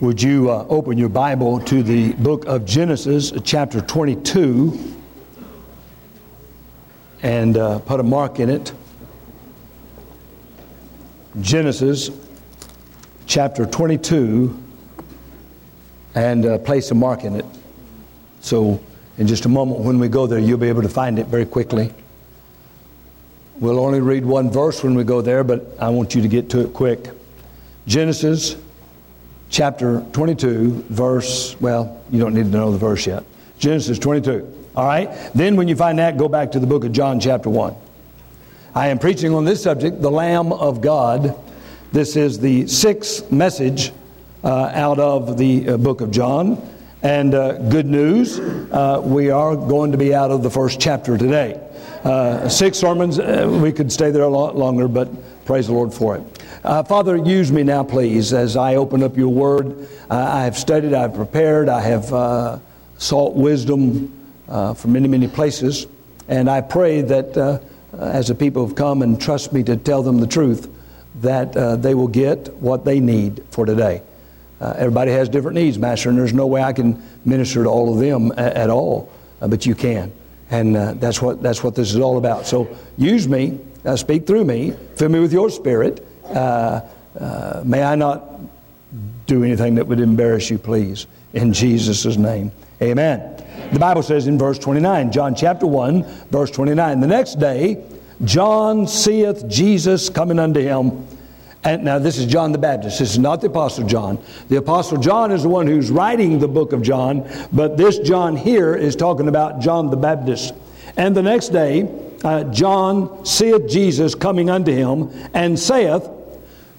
Would you uh, open your Bible to the book of Genesis, chapter 22, and uh, put a mark in it? Genesis, chapter 22, and uh, place a mark in it. So, in just a moment, when we go there, you'll be able to find it very quickly. We'll only read one verse when we go there, but I want you to get to it quick. Genesis chapter 22, verse, well, you don't need to know the verse yet. Genesis 22. All right? Then when you find that, go back to the book of John, chapter 1. I am preaching on this subject, the Lamb of God. This is the sixth message uh, out of the uh, book of John. And uh, good news, uh, we are going to be out of the first chapter today. Uh, six sermons, uh, we could stay there a lot longer, but praise the Lord for it. Uh, Father, use me now, please, as I open up your word. Uh, I have studied, I have prepared, I have uh, sought wisdom uh, from many, many places. And I pray that as the people have come and trust me to tell them the truth, that they will get what they need for today. everybody has different needs, Master, and there's no way I can minister to all of them at, at all, but you can. And uh, that's, what, that's what this is all about. So use me, uh, speak through me, fill me with your spirit. Uh, uh may I not do anything that would embarrass you, please. In Jesus' name. Amen. The Bible says in verse 29, John chapter 1, verse 29, the next day, John seeth Jesus coming unto him and now, this is John the Baptist. This is not the Apostle John. The Apostle John is the one who's writing the book of John, but this John here is talking about John the Baptist. And the next day, uh, John seeth Jesus coming unto him, and saith,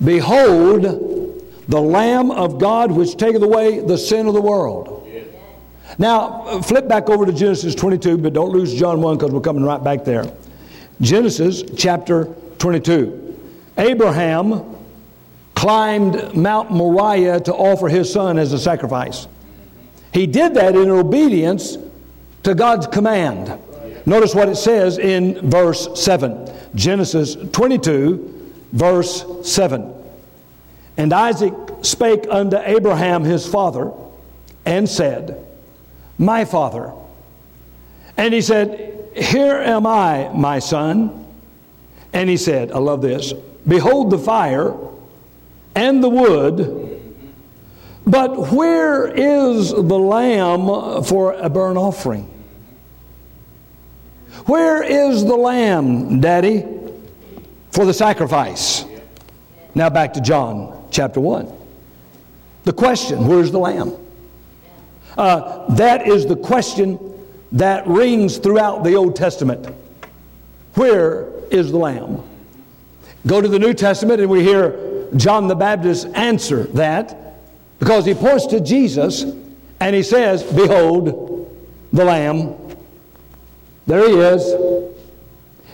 Behold, the Lamb of God which taketh away the sin of the world. Now, flip back over to Genesis 22, but don't lose John 1 because we're coming right back there. Genesis chapter 22. Abraham climbed Mount Moriah to offer his son as a sacrifice. He did that in obedience to God's command. Notice what it says in verse 7. Genesis 22, verse 7. And Isaac spake unto Abraham his father and said, My father. And he said, Here am I, my son. And he said, I love this, Behold the fire and the wood, but where is the lamb for a burnt offering? Where is the lamb, Daddy, for the sacrifice? Now back to John chapter 1. The question, where's the lamb? Uh, that is the question that rings throughout the Old Testament. Where is the lamb? Go to the New Testament and we hear John the Baptist answer that because he points to Jesus and he says, Behold, the Lamb. There he is.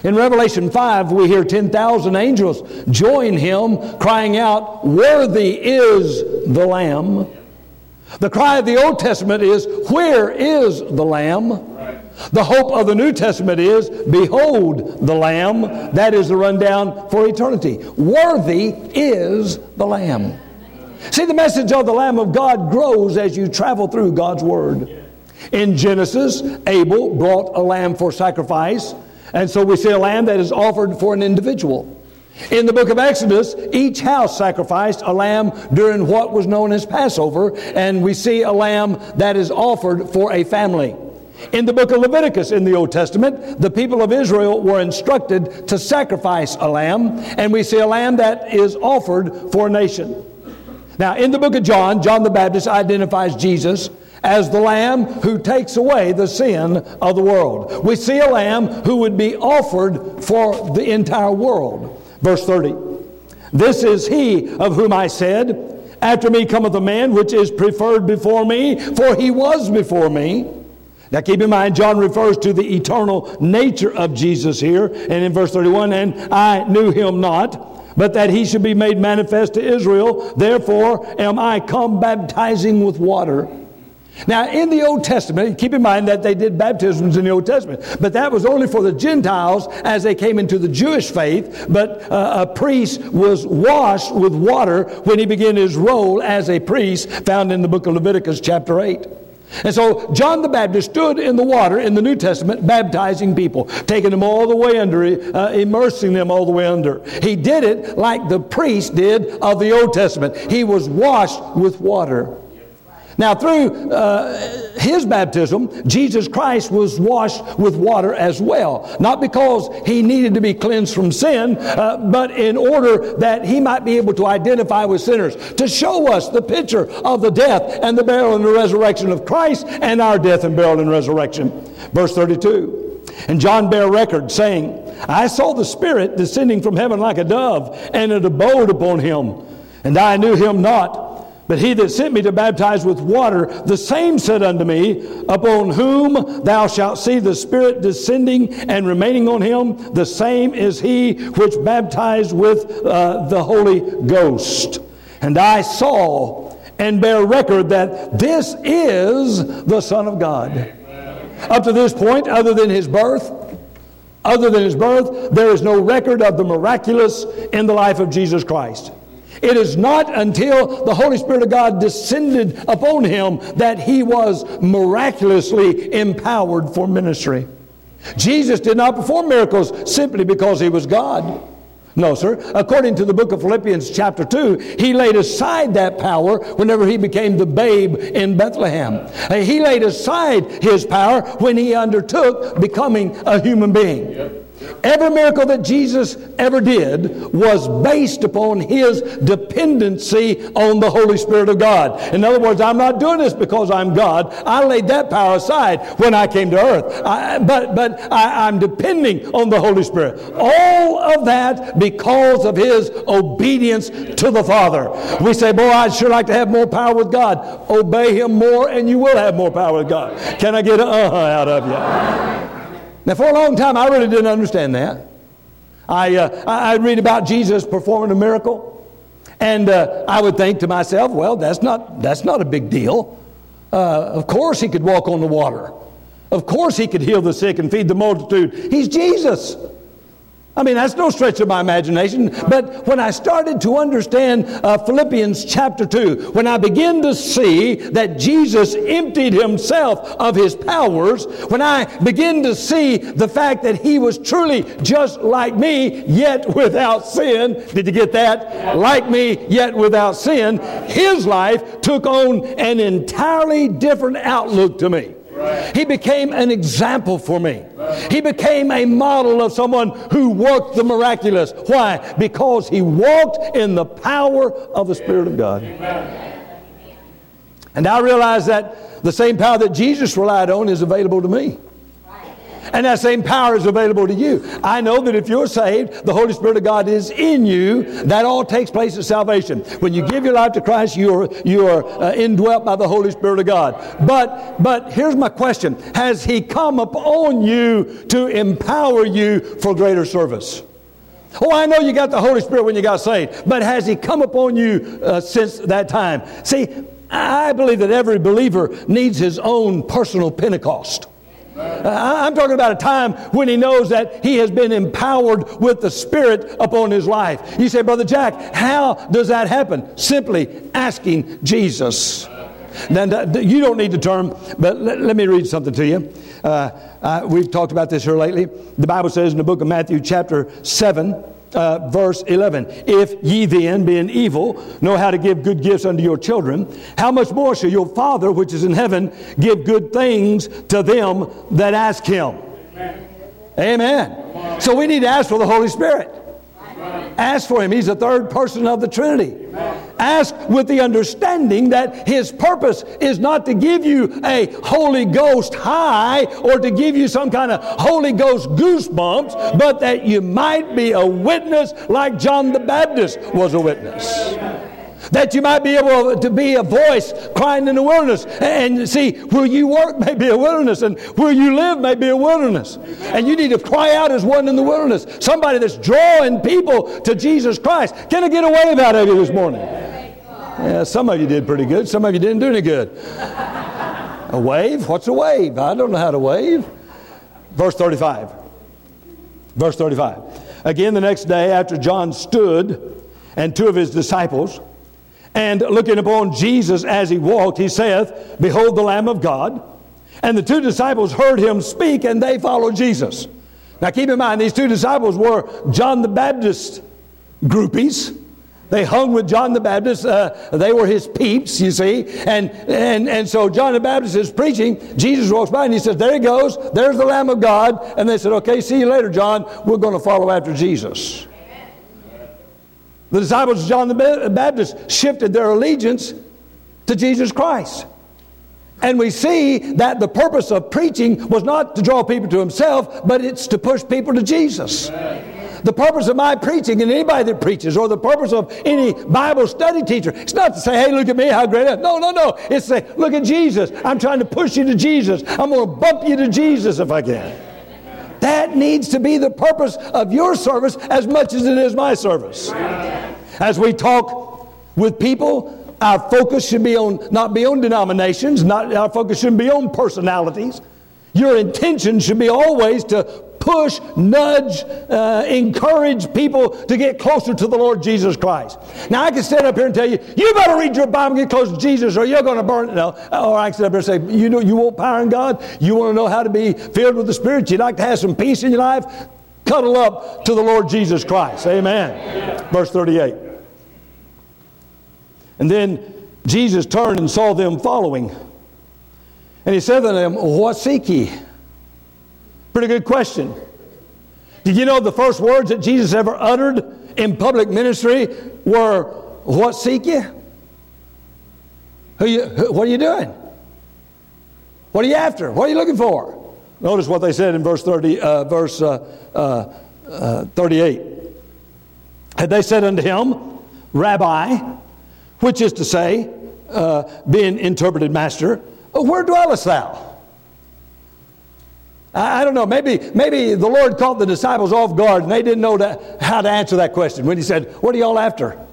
In Revelation 5, we hear 10,000 angels join him, crying out, Worthy is the Lamb. The cry of the Old Testament is, Where is the Lamb? The hope of the New Testament is, Behold the Lamb. That is the rundown for eternity. Worthy is the Lamb. See, the message of the Lamb of God grows as you travel through God's Word. In Genesis, Abel brought a lamb for sacrifice, and so we see a lamb that is offered for an individual. In the book of Exodus, each house sacrificed a lamb during what was known as Passover, and we see a lamb that is offered for a family. In the book of Leviticus in the Old Testament, the people of Israel were instructed to sacrifice a lamb, and we see a lamb that is offered for a nation. Now, in the book of John, John the Baptist identifies Jesus as the lamb who takes away the sin of the world. We see a lamb who would be offered for the entire world. Verse 30. This is he of whom I said, After me cometh a man which is preferred before me, for he was before me. Now keep in mind, John refers to the eternal nature of Jesus here, and in verse 31, and I knew him not, but that he should be made manifest to Israel. Therefore am I come baptizing with water. Now, in the Old Testament, keep in mind that they did baptisms in the Old Testament, but that was only for the Gentiles as they came into the Jewish faith. But uh, a priest was washed with water when he began his role as a priest, found in the book of Leviticus, chapter 8. And so John the Baptist stood in the water in the New Testament, baptizing people, taking them all the way under, uh, immersing them all the way under. He did it like the priest did of the Old Testament. He was washed with water. Now, through uh, his baptism, Jesus Christ was washed with water as well. Not because he needed to be cleansed from sin, uh, but in order that he might be able to identify with sinners, to show us the picture of the death and the burial and the resurrection of Christ and our death and burial and resurrection. Verse 32. And John bare record, saying, I saw the Spirit descending from heaven like a dove, and it abode upon him. And I knew him not. But he that sent me to baptize with water, the same said unto me, Upon whom thou shalt see the Spirit descending and remaining on him, the same is he which baptized with uh, the Holy Ghost. And I saw and bear record that this is the Son of God. Up to this point, other than his birth, other than his birth, there is no record of the miraculous in the life of Jesus Christ. It is not until the Holy Spirit of God descended upon him that he was miraculously empowered for ministry. Jesus did not perform miracles simply because he was God. No, sir. According to the book of Philippians, chapter 2, he laid aside that power whenever he became the babe in Bethlehem. He laid aside his power when he undertook becoming a human being. Yep. Every miracle that Jesus ever did was based upon his dependency on the Holy Spirit of God. In other words, I'm not doing this because I'm God. I laid that power aside when I came to earth. I, but but I, I'm depending on the Holy Spirit. All of that because of his obedience to the Father. We say, boy, I'd sure like to have more power with God. Obey him more and you will have more power with God. Can I get a uh out of you? Now, for a long time, I really didn't understand that. I, uh, I'd read about Jesus performing a miracle, and uh, I would think to myself, well, that's not, that's not a big deal. Uh, of course, he could walk on the water. Of course, he could heal the sick and feed the multitude. He's Jesus. I mean, that's no stretch of my imagination. But when I started to understand uh, Philippians chapter 2, when I began to see that Jesus emptied himself of his powers, when I begin to see the fact that he was truly just like me, yet without sin, did you get that? Like me, yet without sin, his life took on an entirely different outlook to me. He became an example for me. He became a model of someone who worked the miraculous. Why? Because he walked in the power of the Spirit of God. And I realize that the same power that Jesus relied on is available to me. And that same power is available to you. I know that if you're saved, the Holy Spirit of God is in you. That all takes place at salvation. When you give your life to Christ, you are, you are uh, indwelt by the Holy Spirit of God. But, but here's my question Has He come upon you to empower you for greater service? Oh, I know you got the Holy Spirit when you got saved, but has He come upon you uh, since that time? See, I believe that every believer needs his own personal Pentecost. I'm talking about a time when he knows that he has been empowered with the Spirit upon his life. You say, Brother Jack, how does that happen? Simply asking Jesus. Then you don't need the term, but let, let me read something to you. Uh, uh, we've talked about this here lately. The Bible says in the book of Matthew, chapter 7, uh, verse 11 If ye then, being evil, know how to give good gifts unto your children, how much more shall your Father which is in heaven give good things to them that ask him? Amen. Amen. So we need to ask for the Holy Spirit. Ask for him. He's the third person of the Trinity. Ask with the understanding that his purpose is not to give you a Holy Ghost high or to give you some kind of Holy Ghost goosebumps, but that you might be a witness like John the Baptist was a witness that you might be able to be a voice crying in the wilderness. And see, where you work may be a wilderness, and where you live may be a wilderness. And you need to cry out as one in the wilderness. Somebody that's drawing people to Jesus Christ. Can I get a wave out of you this morning? Yeah, some of you did pretty good. Some of you didn't do any good. A wave? What's a wave? I don't know how to wave. Verse 35. Verse 35. Again, the next day, after John stood and two of his disciples, and looking upon Jesus as he walked, he saith, Behold the Lamb of God. And the two disciples heard him speak, and they followed Jesus. Now keep in mind, these two disciples were John the Baptist groupies. They hung with John the Baptist. Uh, they were his peeps, you see. And, and, and so John the Baptist is preaching. Jesus walks by and he says, There he goes. There's the Lamb of God. And they said, Okay, see you later, John. We're going to follow after Jesus. The disciples of John the Baptist shifted their allegiance to Jesus Christ. And we see that the purpose of preaching was not to draw people to himself, but it's to push people to Jesus. The purpose of my preaching and anybody that preaches, or the purpose of any Bible study teacher, it's not to say, hey, look at me, how great I am. No, no, no. It's to say, look at Jesus. I'm trying to push you to Jesus. I'm going to bump you to Jesus if I can. That needs to be the purpose of your service as much as it is my service. As we talk with people, our focus should be on not be on denominations, not our focus shouldn't be on personalities. Your intention should be always to push, nudge, uh, encourage people to get closer to the Lord Jesus Christ. Now, I can stand up here and tell you, you better read your Bible and get close to Jesus or you're going to burn it. No. Or I can stand up here and say, you know, you want power in God? You want to know how to be filled with the Spirit? You'd like to have some peace in your life? Cuddle up to the Lord Jesus Christ. Amen. Verse 38. And then Jesus turned and saw them following. And he said to them, What seek ye? Pretty good question. Did you know the first words that Jesus ever uttered in public ministry were, What seek ye? Who you, what are you doing? What are you after? What are you looking for? Notice what they said in verse 30, uh, verse uh, uh, uh 38. Had they said unto him, Rabbi, which is to say, uh, being interpreted master, where dwellest thou? I, I don't know. Maybe, maybe the Lord caught the disciples off guard and they didn't know how to answer that question when He said, What are y'all after?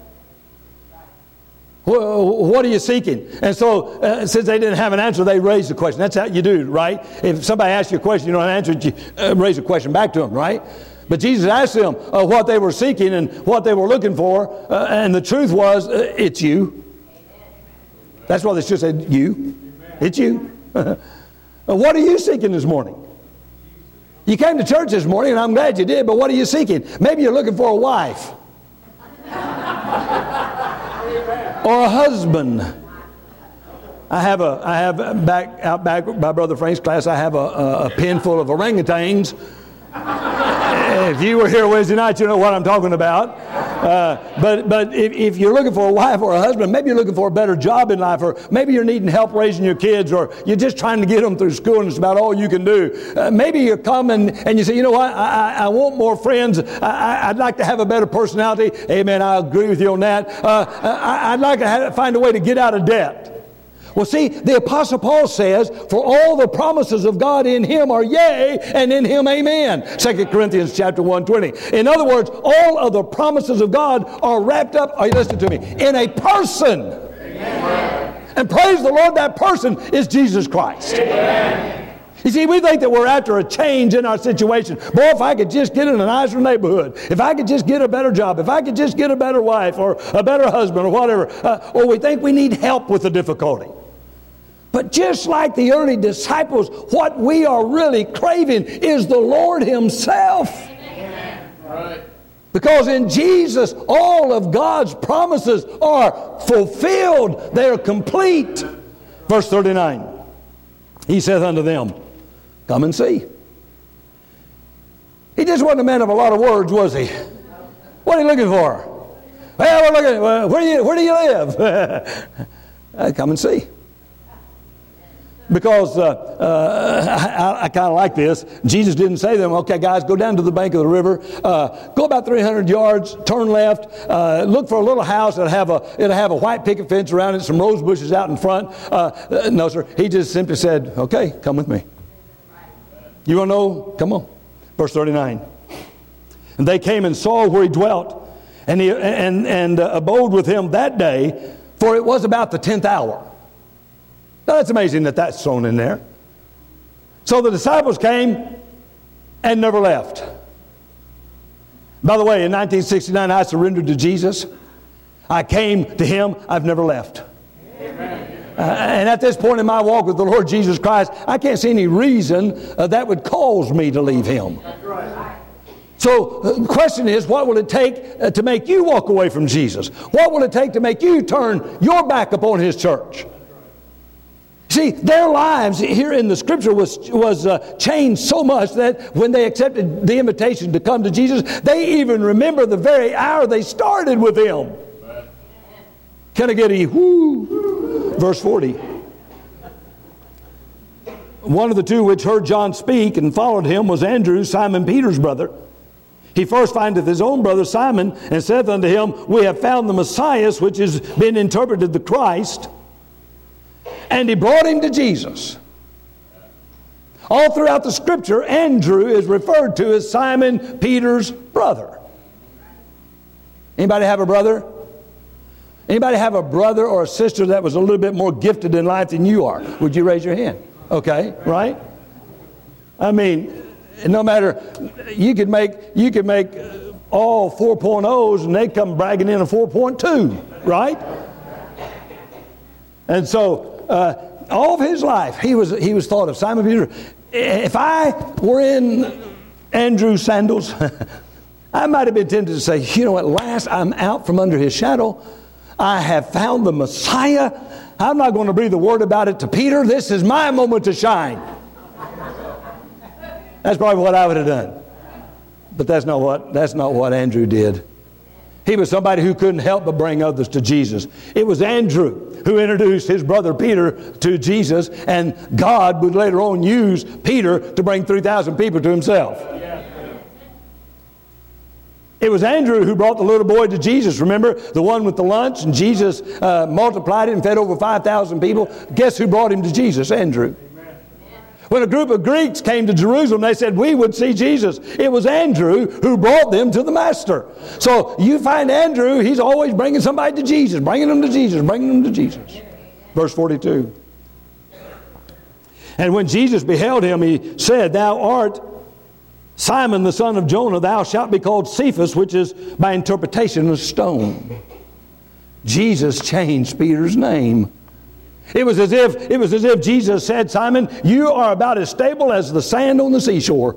What are you seeking? And so, uh, since they didn't have an answer, they raised the question. That's how you do, right? If somebody asks you a question, you don't answer it, you uh, raise a question back to them, right? But Jesus asked them uh, what they were seeking and what they were looking for, uh, and the truth was, uh, it's you. That's why they should say, You. It's you. what are you seeking this morning? You came to church this morning, and I'm glad you did, but what are you seeking? Maybe you're looking for a wife or a husband. I have a, I have back out back by Brother Frank's class. I have a, a, a pen full of orangutans if you were here Wednesday night, you know what I'm talking about. Uh, but but if, if, you're looking for a wife or a husband, maybe you're looking for a better job in life, or maybe you're needing help raising your kids, or you're just trying to get them through school and it's about all you can do. Uh, maybe you're coming and you say, you know what, I, I, I want more friends. I, would like to have a better personality. Amen. I agree with you on that. Uh, I, would like to have, find a way to get out of debt. Well, see, the Apostle Paul says, For all the promises of God in him are yea, and in him amen. 2 Corinthians chapter 120. In other words, all of the promises of God are wrapped up, are you listening to me, in a person. Amen. And praise the Lord, that person is Jesus Christ. Amen. You see, we think that we're after a change in our situation. Boy, if I could just get in a nicer neighborhood, if I could just get a better job, if I could just get a better wife or a better husband or whatever, uh, or we think we need help with the difficulty. But just like the early disciples, what we are really craving is the Lord Himself. Because in Jesus, all of God's promises are fulfilled, they are complete. Verse 39 He saith unto them, Come and see. He just wasn't a man of a lot of words, was he? What are you looking for? Well, we're looking, where, do you, where do you live? Come and see because uh, uh, I, I kind of like this. Jesus didn't say to them, okay, guys, go down to the bank of the river, uh, go about 300 yards, turn left, uh, look for a little house that'll have a, it'll have a white picket fence around it, some rose bushes out in front. Uh, uh, no, sir. He just simply said, okay, come with me. You want to know? Come on. Verse 39. And they came and saw where he dwelt, and, he, and, and abode with him that day, for it was about the tenth hour. Now, that's amazing that that's thrown in there. So the disciples came and never left. By the way, in 1969, I surrendered to Jesus. I came to Him. I've never left. Uh, and at this point in my walk with the Lord Jesus Christ, I can't see any reason uh, that would cause me to leave Him. So uh, the question is, what will it take uh, to make you walk away from Jesus? What will it take to make you turn your back upon His church? See, their lives here in the scripture was, was uh, changed so much that when they accepted the invitation to come to Jesus, they even remember the very hour they started with Him. Can I get a whoo? Verse 40. One of the two which heard John speak and followed him was Andrew, Simon Peter's brother. He first findeth his own brother Simon and saith unto him, We have found the Messiah, which has been interpreted the Christ. And he brought him to Jesus. All throughout the scripture, Andrew is referred to as Simon Peter's brother. Anybody have a brother? Anybody have a brother or a sister that was a little bit more gifted in life than you are? Would you raise your hand? Okay, right? I mean, no matter you could make you could make uh, all 4.0s and they come bragging in a 4.2, right? And so uh, all of his life, he was, he was thought of. Simon Peter, if I were in Andrew's sandals, I might have been tempted to say, you know, at last I'm out from under his shadow. I have found the Messiah. I'm not going to breathe a word about it to Peter. This is my moment to shine. That's probably what I would have done. But that's not what, that's not what Andrew did. He was somebody who couldn't help but bring others to Jesus. It was Andrew who introduced his brother Peter to Jesus, and God would later on use Peter to bring 3,000 people to himself. It was Andrew who brought the little boy to Jesus. Remember the one with the lunch, and Jesus uh, multiplied it and fed over 5,000 people? Guess who brought him to Jesus? Andrew. When a group of Greeks came to Jerusalem, they said, We would see Jesus. It was Andrew who brought them to the Master. So you find Andrew, he's always bringing somebody to Jesus, bringing them to Jesus, bringing them to Jesus. Verse 42. And when Jesus beheld him, he said, Thou art Simon the son of Jonah, thou shalt be called Cephas, which is by interpretation a stone. Jesus changed Peter's name. It was as if it was as if Jesus said, Simon, you are about as stable as the sand on the seashore.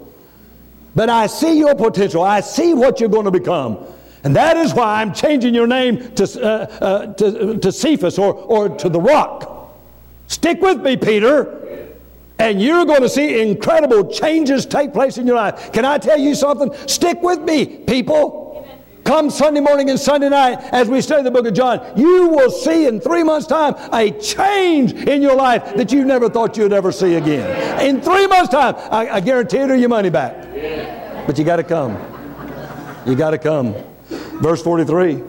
But I see your potential. I see what you're going to become. And that is why I'm changing your name to, uh, uh, to, to Cephas or, or to the rock. Stick with me, Peter, and you're going to see incredible changes take place in your life. Can I tell you something? Stick with me, people. Come Sunday morning and Sunday night as we study the book of John, you will see in three months' time a change in your life that you never thought you'd ever see again. In three months' time, I, I guarantee or your money back. But you got to come. You got to come. Verse 43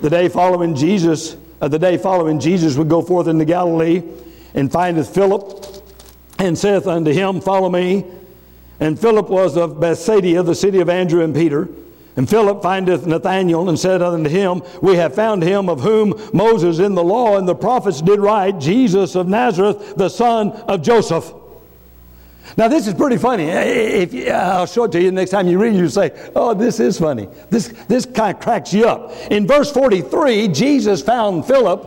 The day following Jesus, uh, the day following Jesus would go forth into Galilee and findeth Philip and saith unto him, Follow me. And Philip was of Bethsaida, the city of Andrew and Peter. And Philip findeth Nathanael and said unto him, We have found him of whom Moses in the law and the prophets did write, Jesus of Nazareth, the son of Joseph. Now, this is pretty funny. If I'll show it to you the next time you read, you say, Oh, this is funny. This, this kind of cracks you up. In verse 43, Jesus found Philip,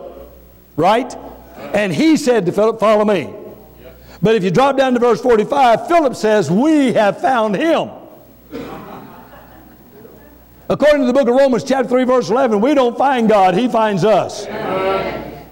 right? And he said to Philip, Follow me. But if you drop down to verse 45, Philip says, We have found him. According to the book of Romans, chapter 3, verse 11, we don't find God, He finds us.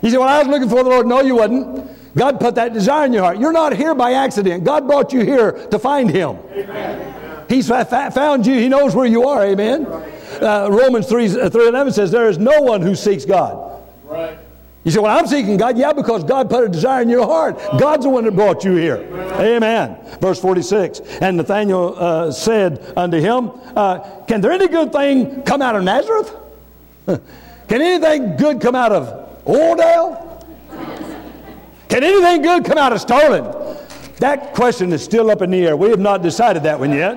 You say, Well, I was looking for the Lord. No, you wasn't. God put that desire in your heart. You're not here by accident. God brought you here to find Him. Amen. He's found you. He knows where you are. Amen. Uh, Romans 3, uh, 3 11 says, There is no one who seeks God. Right. You say, Well, I'm seeking God. Yeah, because God put a desire in your heart. God's the one that brought you here. Amen. Verse 46 And Nathanael uh, said unto him, uh, Can there any good thing come out of Nazareth? Can anything good come out of Oildale? Can anything good come out of Sterling? That question is still up in the air. We have not decided that one yet.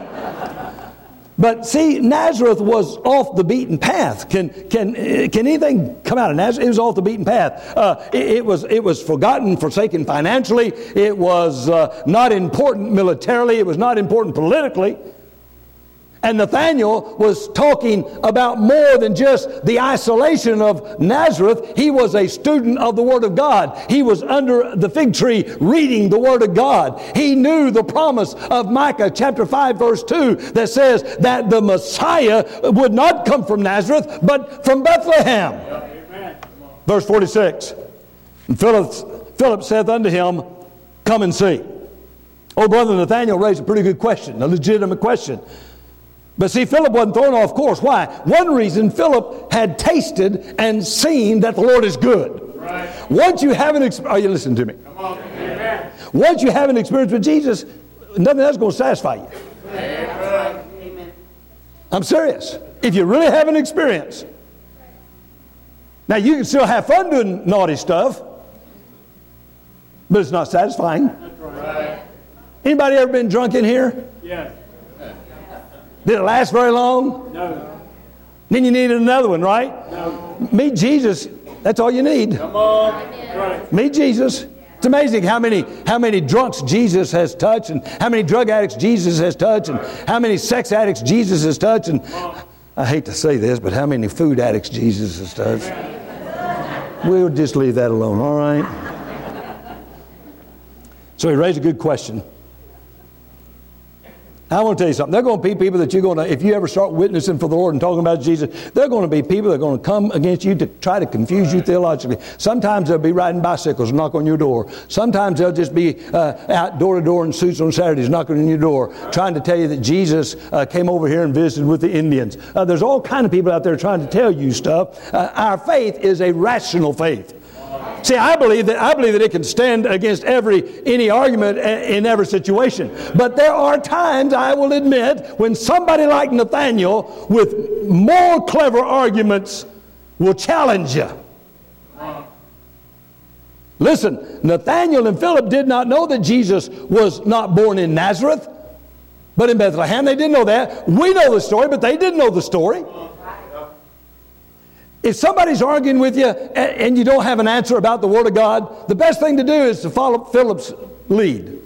But see, Nazareth was off the beaten path. Can, can, can anything come out of Nazareth? It was off the beaten path. Uh, it, it, was, it was forgotten, forsaken financially. It was uh, not important militarily. It was not important politically. And Nathaniel was talking about more than just the isolation of Nazareth. He was a student of the Word of God. He was under the fig tree reading the Word of God. He knew the promise of Micah chapter 5 verse 2 that says that the Messiah would not come from Nazareth, but from Bethlehem. Verse 46. And Philip, Philip saith unto him, Come and see. Oh, brother Nathaniel raised a pretty good question, a legitimate question. But see, Philip wasn't thrown off course. Why? One reason Philip had tasted and seen that the Lord is good. Right. Once you have an experience, are you listening to me? Come on. Once you have an experience with Jesus, nothing else is going to satisfy you. Amen. I'm serious. If you really have an experience, now you can still have fun doing naughty stuff, but it's not satisfying. Right. Anybody ever been drunk in here? Yes. Did it last very long? No. Then you needed another one, right? No. Meet Jesus. That's all you need. Come on. Right. Meet Jesus. It's amazing how many, how many drunks Jesus has touched, and how many drug addicts Jesus has touched, and how many sex addicts Jesus has touched, and I hate to say this, but how many food addicts Jesus has touched. We'll just leave that alone, all right? So he raised a good question. I want to tell you something. They're going to be people that you're going to, if you ever start witnessing for the Lord and talking about Jesus, they're going to be people that are going to come against you to try to confuse you theologically. Sometimes they'll be riding bicycles and knock on your door. Sometimes they'll just be uh, out door to door in suits on Saturdays knocking on your door, trying to tell you that Jesus uh, came over here and visited with the Indians. Uh, there's all kind of people out there trying to tell you stuff. Uh, our faith is a rational faith. See, I believe that I believe that it can stand against every any argument in every situation. But there are times I will admit when somebody like Nathaniel with more clever arguments will challenge you. Listen, Nathaniel and Philip did not know that Jesus was not born in Nazareth, but in Bethlehem. They didn't know that. We know the story, but they didn't know the story. If somebody's arguing with you and you don't have an answer about the Word of God, the best thing to do is to follow Philip's lead.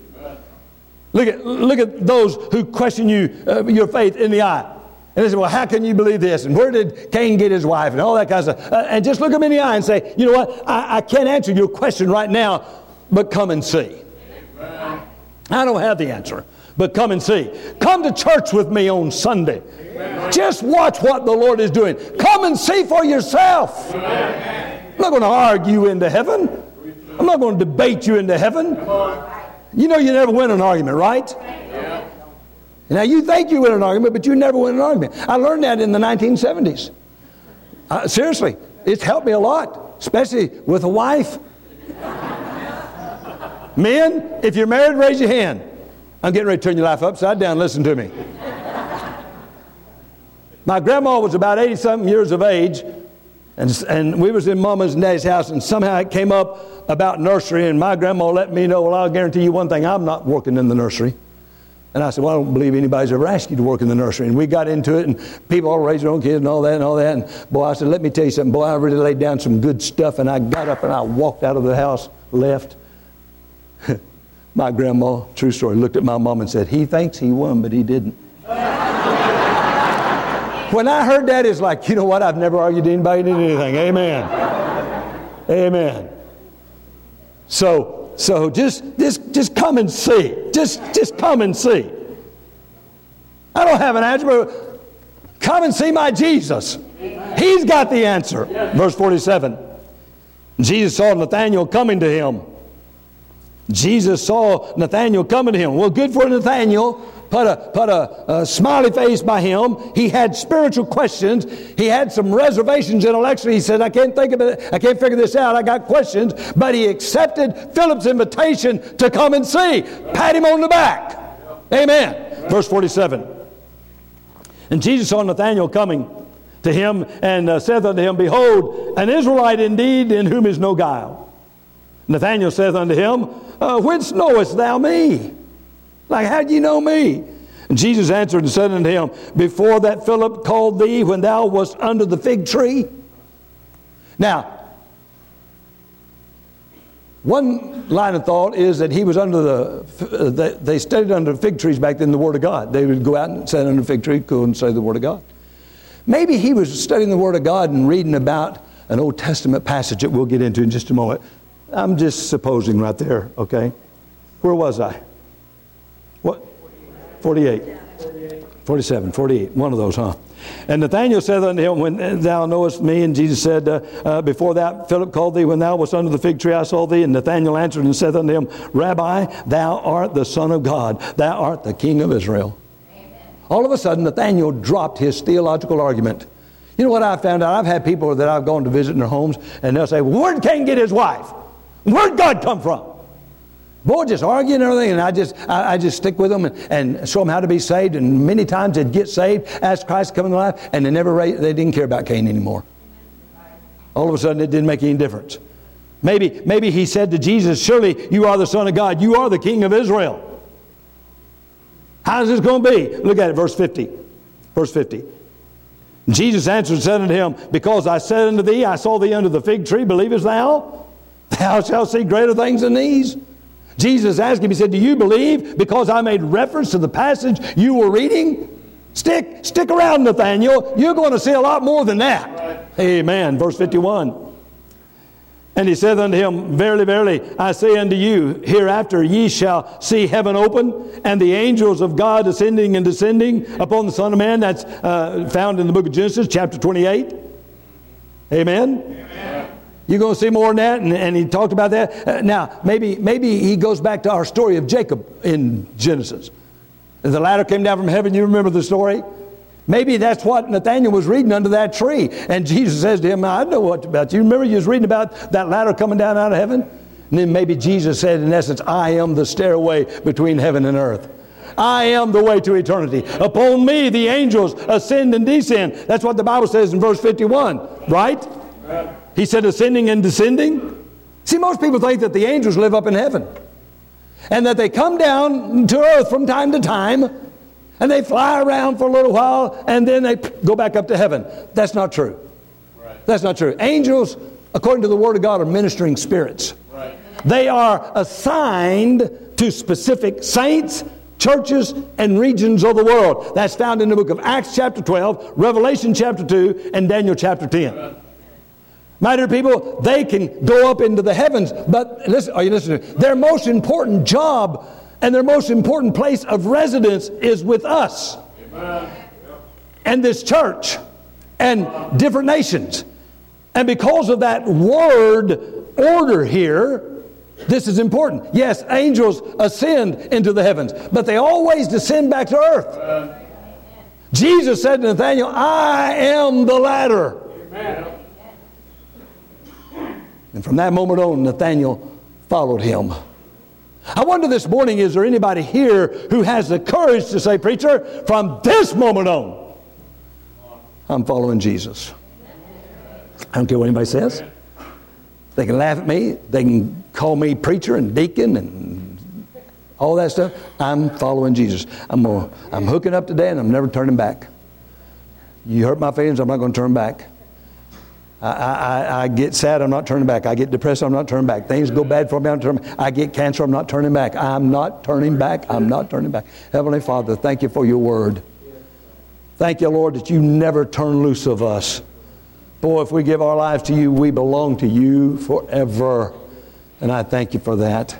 Look at, look at those who question you, uh, your faith in the eye. And they say, well, how can you believe this? And where did Cain get his wife? And all that kind of stuff. Uh, and just look them in the eye and say, you know what? I, I can't answer your question right now, but come and see. I don't have the answer, but come and see. Come to church with me on Sunday. Just watch what the Lord is doing. Come and see for yourself. I'm not going to argue into heaven. I'm not going to debate you into heaven. You know you never win an argument, right? Now you think you win an argument, but you never win an argument. I learned that in the 1970s. Uh, seriously, it's helped me a lot, especially with a wife. Men, if you're married, raise your hand. I'm getting ready to turn your life upside down. Listen to me. My grandma was about 80 something years of age, and, and we was in mama's and daddy's house, and somehow it came up about nursery, and my grandma let me know, well, I'll guarantee you one thing, I'm not working in the nursery. And I said, well, I don't believe anybody's ever asked you to work in the nursery. And we got into it, and people all raised their own kids and all that and all that. And boy, I said, let me tell you something. Boy, I really laid down some good stuff, and I got up and I walked out of the house, left. my grandma, true story, looked at my mom and said, he thinks he won, but he didn't. When I heard that, it's like, you know what? I've never argued anybody in anything. Amen. Amen. So, so just, just, just come and see. Just, just come and see. I don't have an answer, but come and see my Jesus. He's got the answer. Verse 47. Jesus saw Nathanael coming to him. Jesus saw Nathanael coming to him. Well, good for Nathanael put a, put a, a, smiley face by him. He had spiritual questions. He had some reservations intellectually. He said, I can't think of it. I can't figure this out. I got questions. But he accepted Philip's invitation to come and see. Pat him on the back. Amen. Verse 47. And Jesus saw Nathanael coming to him and uh, saith unto him, Behold, an Israelite indeed in whom is no guile. Nathanael saith unto him, uh, Whence knowest thou me? Like, how do you know me? And Jesus answered and said unto him, Before that Philip called thee when thou wast under the fig tree? Now, one line of thought is that he was under the, uh, they studied under fig trees back then the Word of God. They would go out and sit under a fig tree, go and say the Word of God. Maybe he was studying the Word of God and reading about an Old Testament passage that we'll get into in just a moment. I'm just supposing right there, okay? Where was I? What? 48. 47, 48, one of those, huh? And Nathanael said unto him, When thou knowest me, and Jesus said, uh, uh, Before that Philip called thee, when thou wast under the fig tree, I saw thee. And Nathanael answered and said unto him, Rabbi, thou art the Son of God, thou art the King of Israel. Amen. All of a sudden, Nathanael dropped his theological argument. You know what I found out? I've had people that I've gone to visit in their homes, and they'll say, well, Where'd Cain get his wife? Where'd God come from? Boy, just arguing and everything, and I just, I, I just stick with them and, and, show them how to be saved. And many times they'd get saved, ask Christ to come into life, and they never, they didn't care about Cain anymore. All of a sudden, it didn't make any difference. Maybe, maybe he said to Jesus, Surely you are the Son of God, you are the King of Israel. How's this going to be? Look at it, verse 50. Verse 50. Jesus answered and said unto him, Because I said unto thee, I saw thee under the fig tree, believest thou? Thou shalt see greater things than these. Jesus asked him, he said, Do you believe because I made reference to the passage you were reading? Stick, stick around, Nathaniel. You're going to see a lot more than that. Amen. Verse 51. And he said unto him, Verily, verily, I say unto you, hereafter ye shall see heaven open, and the angels of God ascending and descending upon the Son of Man. That's uh, found in the book of Genesis, chapter 28. Amen. Amen. You're going to see more than that, and, and he talked about that. Uh, now, maybe, maybe he goes back to our story of Jacob in Genesis. The ladder came down from heaven. You remember the story? Maybe that's what Nathaniel was reading under that tree. And Jesus says to him, I know what about you. Remember you was reading about that ladder coming down out of heaven? And then maybe Jesus said, in essence, I am the stairway between heaven and earth. I am the way to eternity. Upon me the angels ascend and descend. That's what the Bible says in verse 51, right? He said ascending and descending. See, most people think that the angels live up in heaven and that they come down to earth from time to time and they fly around for a little while and then they go back up to heaven. That's not true. Right. That's not true. Angels, according to the Word of God, are ministering spirits. Right. They are assigned to specific saints, churches, and regions of the world. That's found in the book of Acts, chapter 12, Revelation, chapter 2, and Daniel, chapter 10. Right. My dear people, they can go up into the heavens, but listen, are you listening? Their most important job and their most important place of residence is with us Amen. and this church and different nations. And because of that word order here, this is important. Yes, angels ascend into the heavens, but they always descend back to earth. Amen. Jesus said to Nathaniel, I am the ladder. Amen. And from that moment on, Nathaniel followed him. I wonder this morning, is there anybody here who has the courage to say, Preacher, from this moment on, I'm following Jesus? I don't care what anybody says. They can laugh at me, they can call me preacher and deacon and all that stuff. I'm following Jesus. I'm, gonna, I'm hooking up today and I'm never turning back. You hurt my feelings, I'm not going to turn back. I, I, I, get sad, I'm not turning back. I get depressed, I'm not turning back. Things go bad for me, I'm turning I get cancer, I'm not turning back. I'm not turning back. I'm not turning back. Heavenly Father, thank you for your word. Thank you, Lord, that you never turn loose of us. Boy, if we give our lives to you, we belong to you forever. And I thank you for that.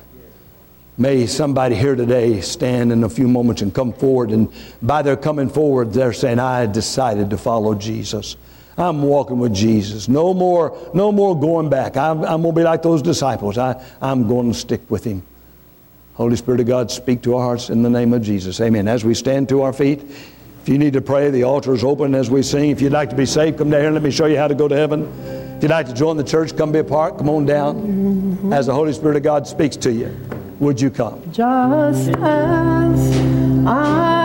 May somebody here today stand in a few moments and come forward. And by their coming forward, they're saying, I decided to follow Jesus. I'm walking with Jesus. No more, no more going back. I'm, I'm going to be like those disciples. I, I'm going to stick with him. Holy Spirit of God, speak to our hearts in the name of Jesus. Amen. As we stand to our feet, if you need to pray, the altar is open as we sing. If you'd like to be saved, come down here and let me show you how to go to heaven. If you'd like to join the church, come be a part. Come on down. As the Holy Spirit of God speaks to you, would you come? Just as I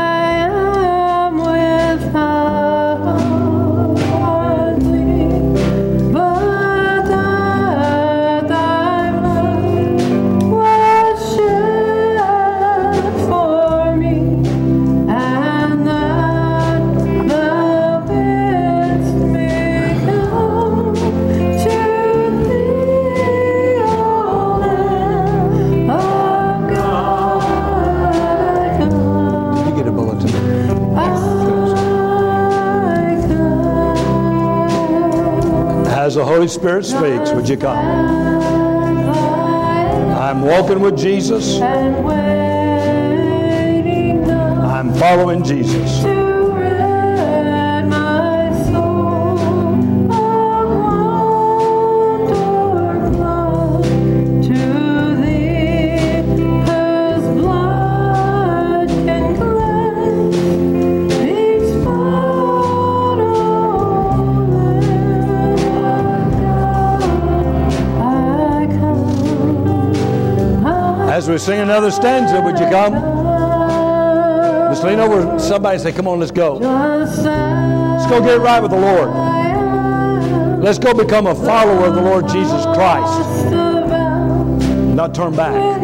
as the Holy Spirit speaks. Would you come? I'm walking with Jesus. And waiting now I'm following Jesus. As we sing another stanza, would you come? Just lean over somebody and say, Come on, let's go. Let's go get right with the Lord. Let's go become a follower of the Lord Jesus Christ. Not turn back.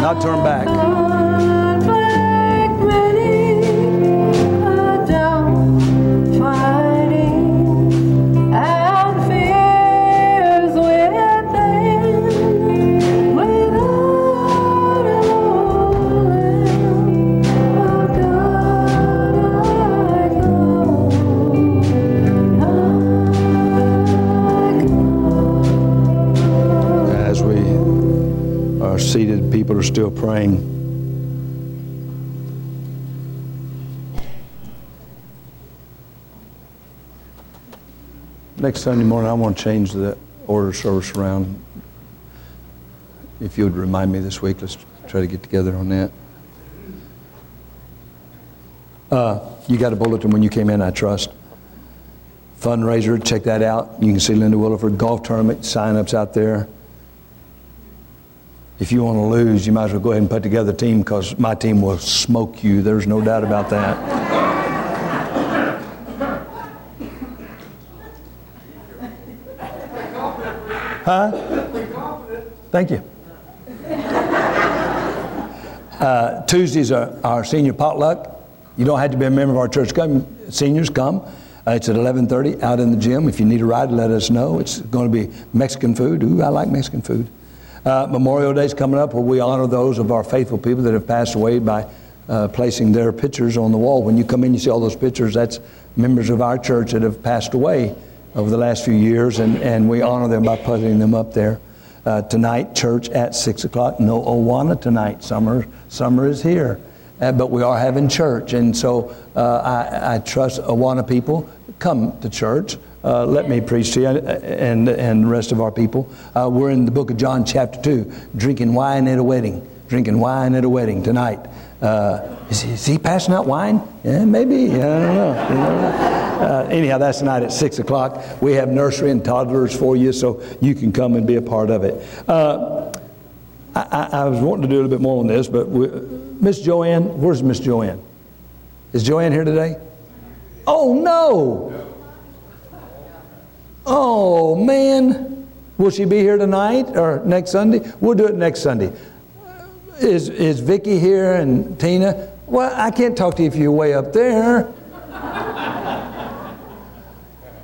Not turn back. Praying. Next Sunday morning, I want to change the order of service around. If you would remind me this week, let's try to get together on that. Uh, you got a bulletin when you came in, I trust. Fundraiser, check that out. You can see Linda Williford golf tournament sign-ups out there. If you want to lose, you might as well go ahead and put together a team because my team will smoke you. There's no doubt about that. Huh? Thank you. Uh, Tuesdays are our senior potluck. You don't have to be a member of our church. Come, seniors, come. Uh, it's at 11:30 out in the gym. If you need a ride, let us know. It's going to be Mexican food. Ooh, I like Mexican food. Uh, Memorial Day is coming up where we honor those of our faithful people that have passed away by uh, placing their pictures on the wall. When you come in, you see all those pictures. That's members of our church that have passed away over the last few years, and, and we honor them by putting them up there. Uh, tonight, church at 6 o'clock. No Awana tonight. Summer, summer is here. Uh, but we are having church. And so uh, I, I trust Awana people come to church. Uh, let me preach to you and, and the rest of our people. Uh, we're in the book of John, chapter 2, drinking wine at a wedding. Drinking wine at a wedding tonight. Uh, is, he, is he passing out wine? Yeah, maybe. I don't know. Uh, anyhow, that's tonight at 6 o'clock. We have nursery and toddlers for you, so you can come and be a part of it. Uh, I, I, I was wanting to do a little bit more on this, but Miss Joanne, where's Miss Joanne? Is Joanne here today? Oh, no. Oh, man. Will she be here tonight or next Sunday? We'll do it next Sunday. Is, is Vicki here and Tina? Well, I can't talk to you if you're way up there.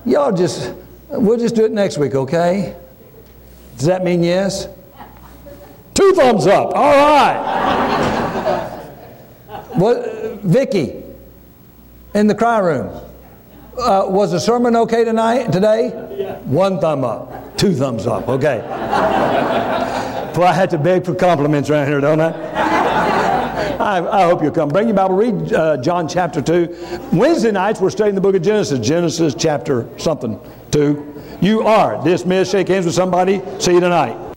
Y'all just, we'll just do it next week, okay? Does that mean yes? Two thumbs up. All right. What, Vicky, in the cry room. Uh, was the sermon okay tonight, today? One thumb up. Two thumbs up. Okay. Boy, I had to beg for compliments around here, don't I? I, I hope you'll come. Bring your Bible. Read uh, John chapter 2. Wednesday nights, we're studying the book of Genesis. Genesis chapter something 2. You are dismissed. Shake hands with somebody. See you tonight.